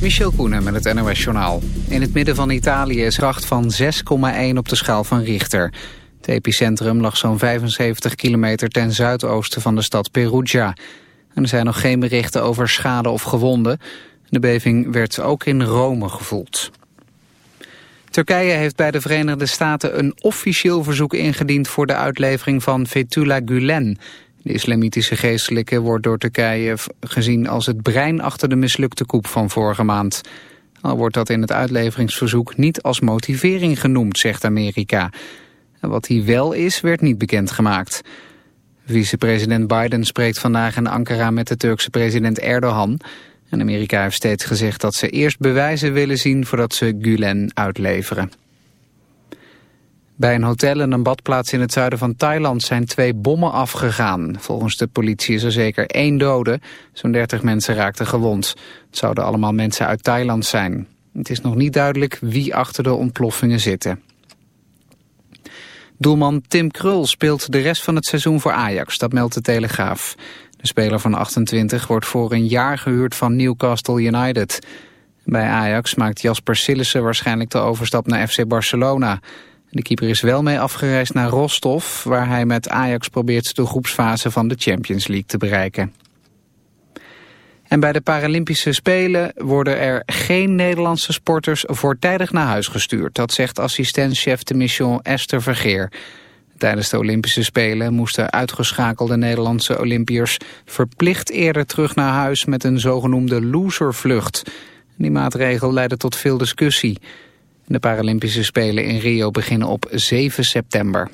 Michel Koenen met het NOS-journaal. In het midden van Italië is kracht van 6,1 op de schaal van Richter. Het epicentrum lag zo'n 75 kilometer ten zuidoosten van de stad Perugia. Er zijn nog geen berichten over schade of gewonden. De beving werd ook in Rome gevoeld. Turkije heeft bij de Verenigde Staten een officieel verzoek ingediend... voor de uitlevering van Fethullah Gulen... De islamitische geestelijke wordt door Turkije gezien als het brein achter de mislukte koep van vorige maand. Al wordt dat in het uitleveringsverzoek niet als motivering genoemd, zegt Amerika. En wat hij wel is, werd niet bekendgemaakt. Vicepresident Biden spreekt vandaag in Ankara met de Turkse president Erdogan. En Amerika heeft steeds gezegd dat ze eerst bewijzen willen zien voordat ze Gulen uitleveren. Bij een hotel en een badplaats in het zuiden van Thailand zijn twee bommen afgegaan. Volgens de politie is er zeker één dode. Zo'n 30 mensen raakten gewond. Het zouden allemaal mensen uit Thailand zijn. Het is nog niet duidelijk wie achter de ontploffingen zitten. Doelman Tim Krul speelt de rest van het seizoen voor Ajax, dat meldt de Telegraaf. De speler van 28 wordt voor een jaar gehuurd van Newcastle United. Bij Ajax maakt Jasper Sillissen waarschijnlijk de overstap naar FC Barcelona... De keeper is wel mee afgereisd naar Rostov... waar hij met Ajax probeert de groepsfase van de Champions League te bereiken. En bij de Paralympische Spelen worden er geen Nederlandse sporters voortijdig naar huis gestuurd. Dat zegt assistent-chef de mission Esther Vergeer. Tijdens de Olympische Spelen moesten uitgeschakelde Nederlandse Olympiërs verplicht eerder terug naar huis met een zogenoemde loservlucht. Die maatregel leidde tot veel discussie. De Paralympische Spelen in Rio beginnen op 7 september.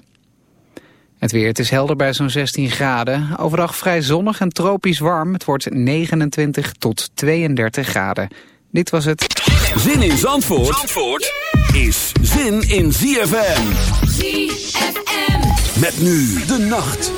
Het weer, het is helder bij zo'n 16 graden. Overdag vrij zonnig en tropisch warm. Het wordt 29 tot 32 graden. Dit was het. Zin in Zandvoort, Zandvoort is zin in ZFM. ZFM. Met nu de nacht.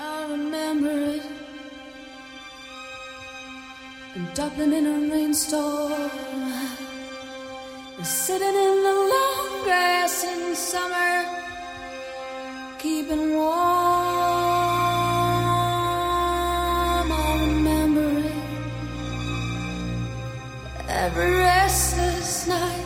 I remember it. In Dublin in a rainstorm. Sitting in the long grass in summer. Keeping warm. I remember it. Every restless night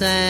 sand.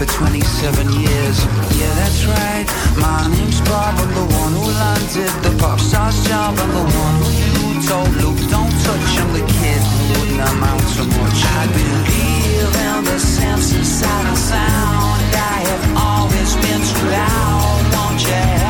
For 27 years. Yeah, that's right. My name's Bob. I'm the one who landed the pop star's job. I'm the one who you told Luke, don't touch. I'm the kid who wouldn't amount to much. I believe in the sense inside of sound. I have always been too loud. Won't you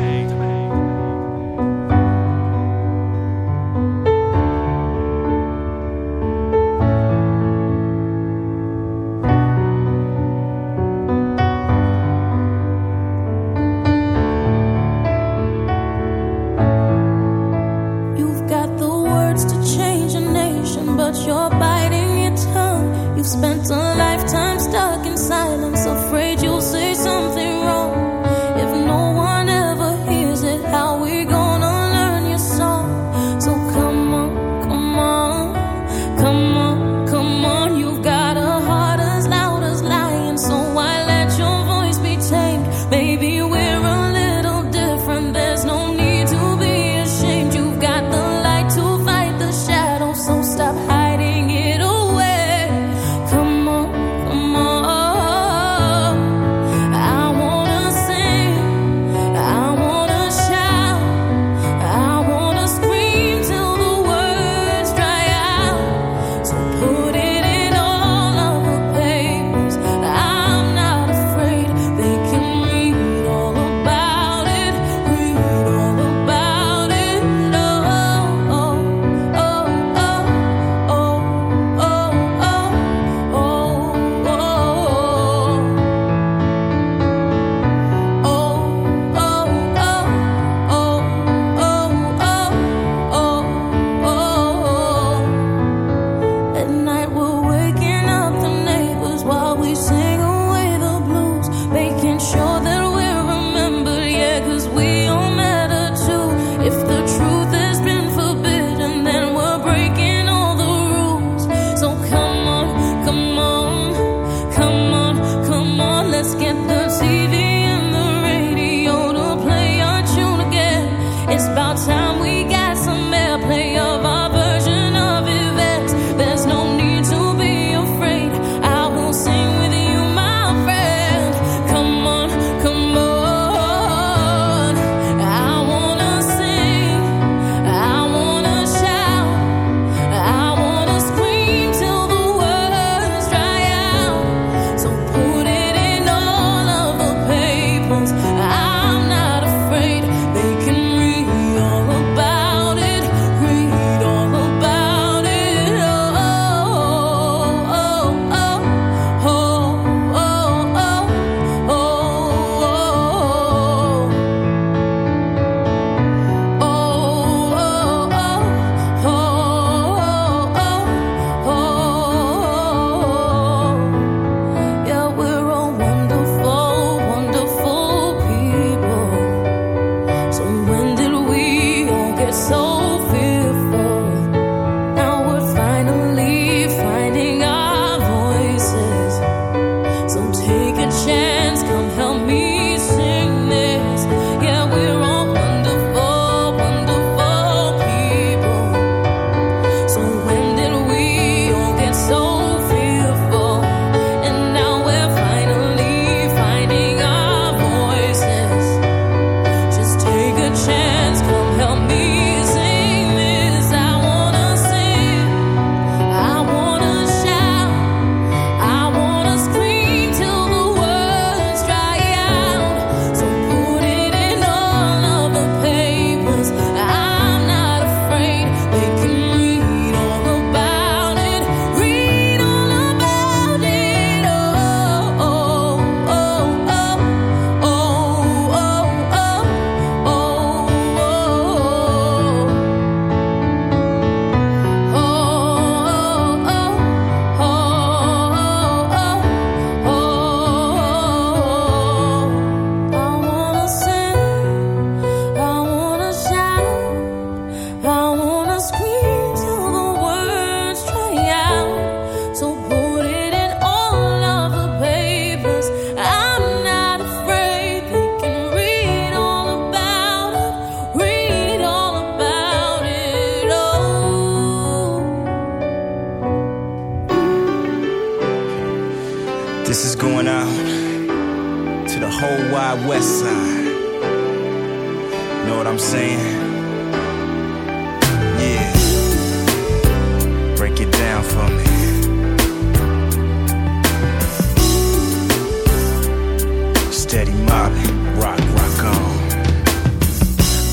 Mobbing, rock, rock on.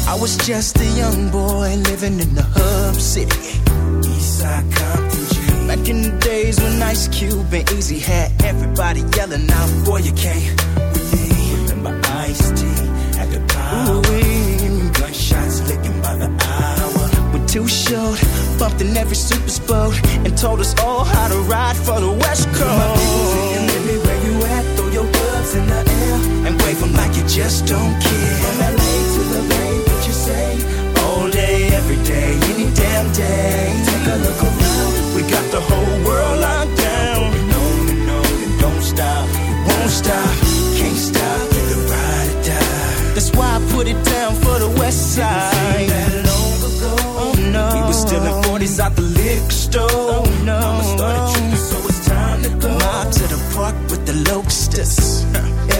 I was just a young boy living in the hub city. Eastside Compton G. Back in the days when Ice Cube and Eazy had everybody yelling out, Boy, you can't with me. Remember Ice T at the power. Gunshots licking by the hour. We're too short, bumped in every super boat, and told us all how to ride for the West Coast. My people singing, let me where you at, throw your gloves in the air, wave them like you just don't care. From LA to the Bay, what you say? All day, every day, any damn day. Take a look around, we got the whole world locked down. On and on and don't stop, won't stop, can't stop, either ride or die. That's why I put it down for the West Side. That long ago, oh no, we were stealing 40s out the liquor store. Oh no, Mama started tripping, so it's time to go. Mob to the park with the locusts.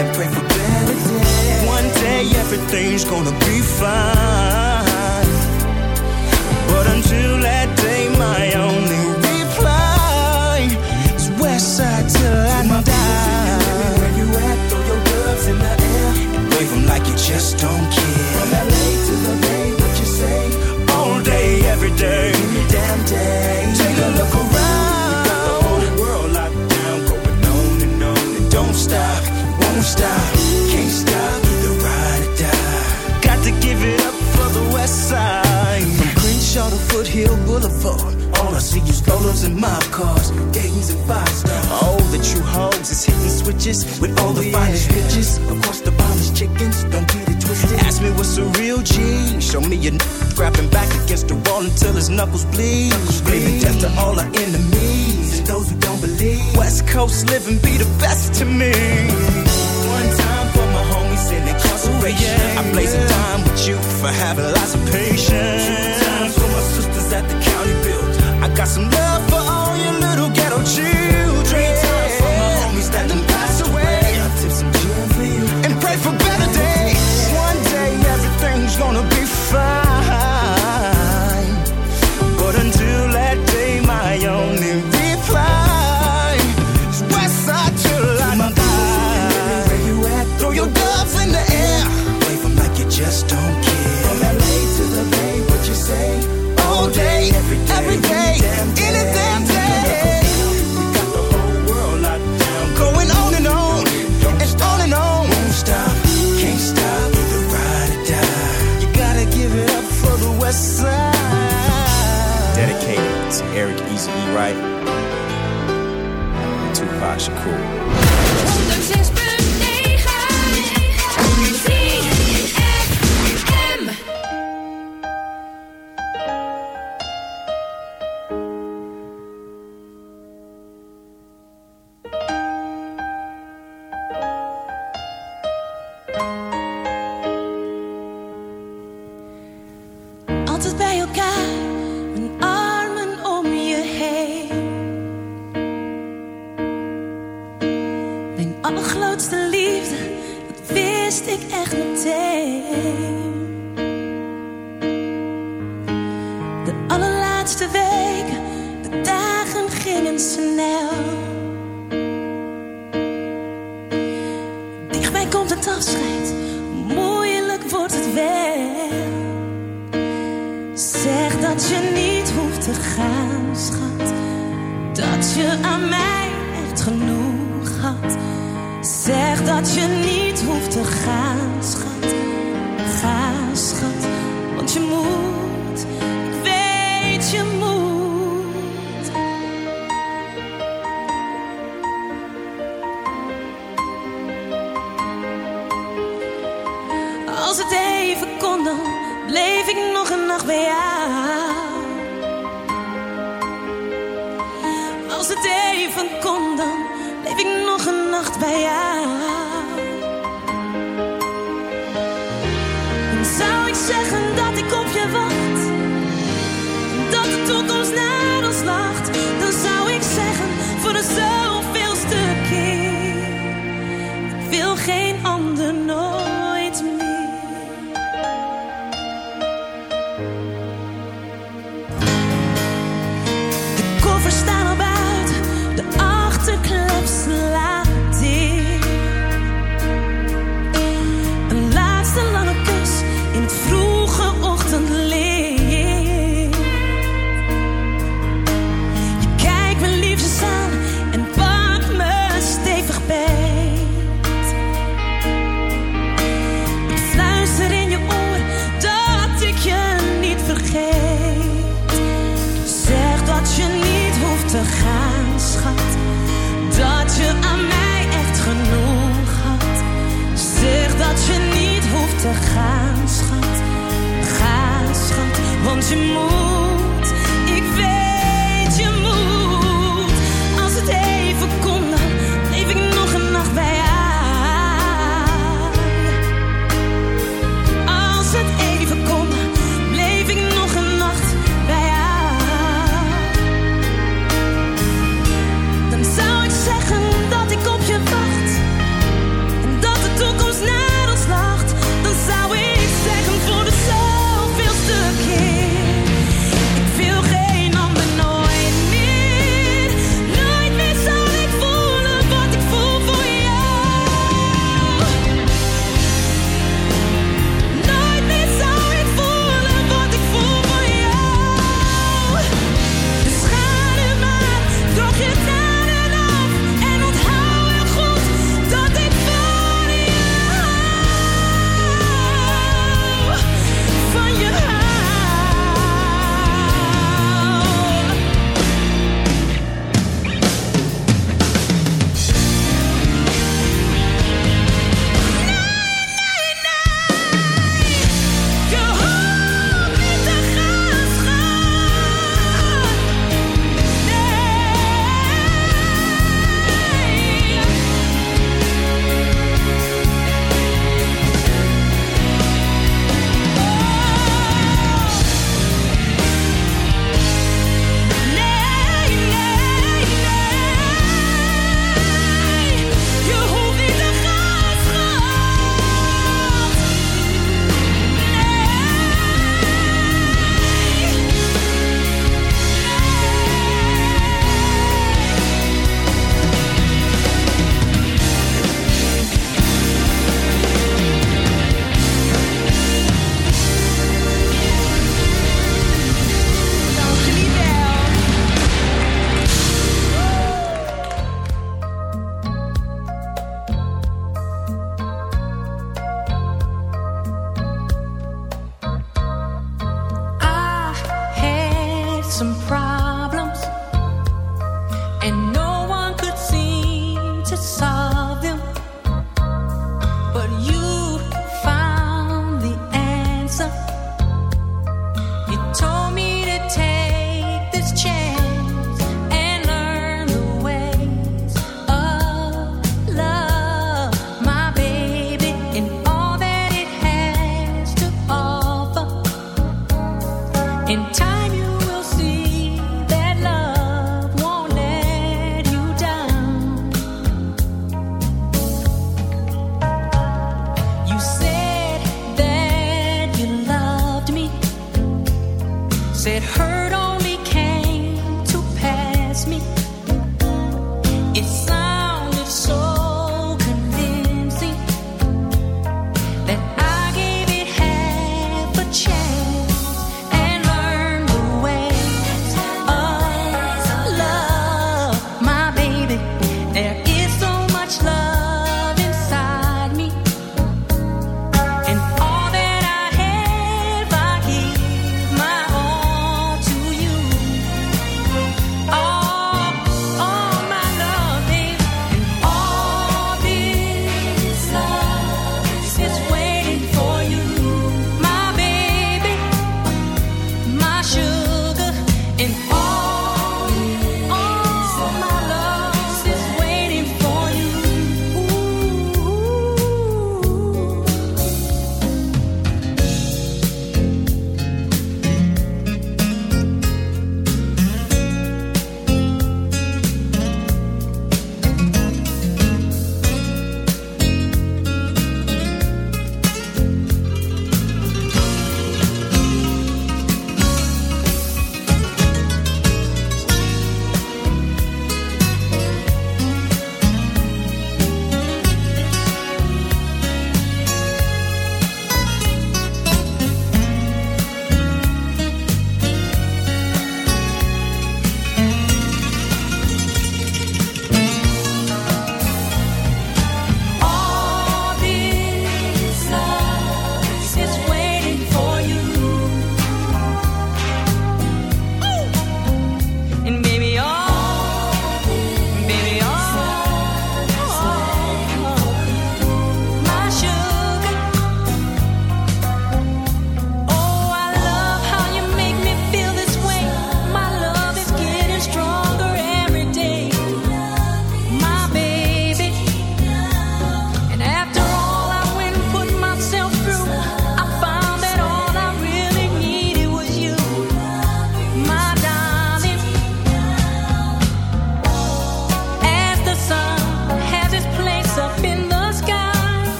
And pray for better days. One day everything's gonna be fine. But until that day, my only reply is Westside till I die. Where you at? Throw your gloves in the air and wave 'em like you just don't care. From LA to the Bay, what you say? All day, every day, any damn day. Stop, can't stop, either ride or die. Got to give it up for the West Side. From Crenshaw to Foothill Boulevard. All I see is rollers and mob cars, Dayton's and five stars. The true hoes is hitting switches with all the finest bitches. Of course, the finest chickens, don't get it twisted. Ask me what's a real G. Show me a n- grabbing back against the wall until his knuckles bleed. Screaming death to all our enemies and those who don't believe. West Coast living be the best to me. Incarceration. I blaze a time with you for having lots of patience. Two times for my sisters at the county build. I got some love for all your little ghetto children. Three times for my homies that done passed away. I tip some gin for you and pray for better days. One day everything's gonna be fine. And Tupac Shakur.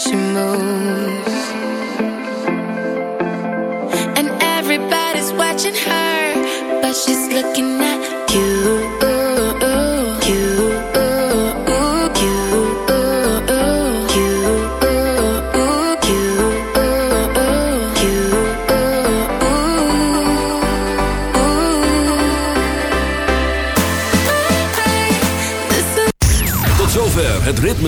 She moves. And everybody's watching her, but she's looking at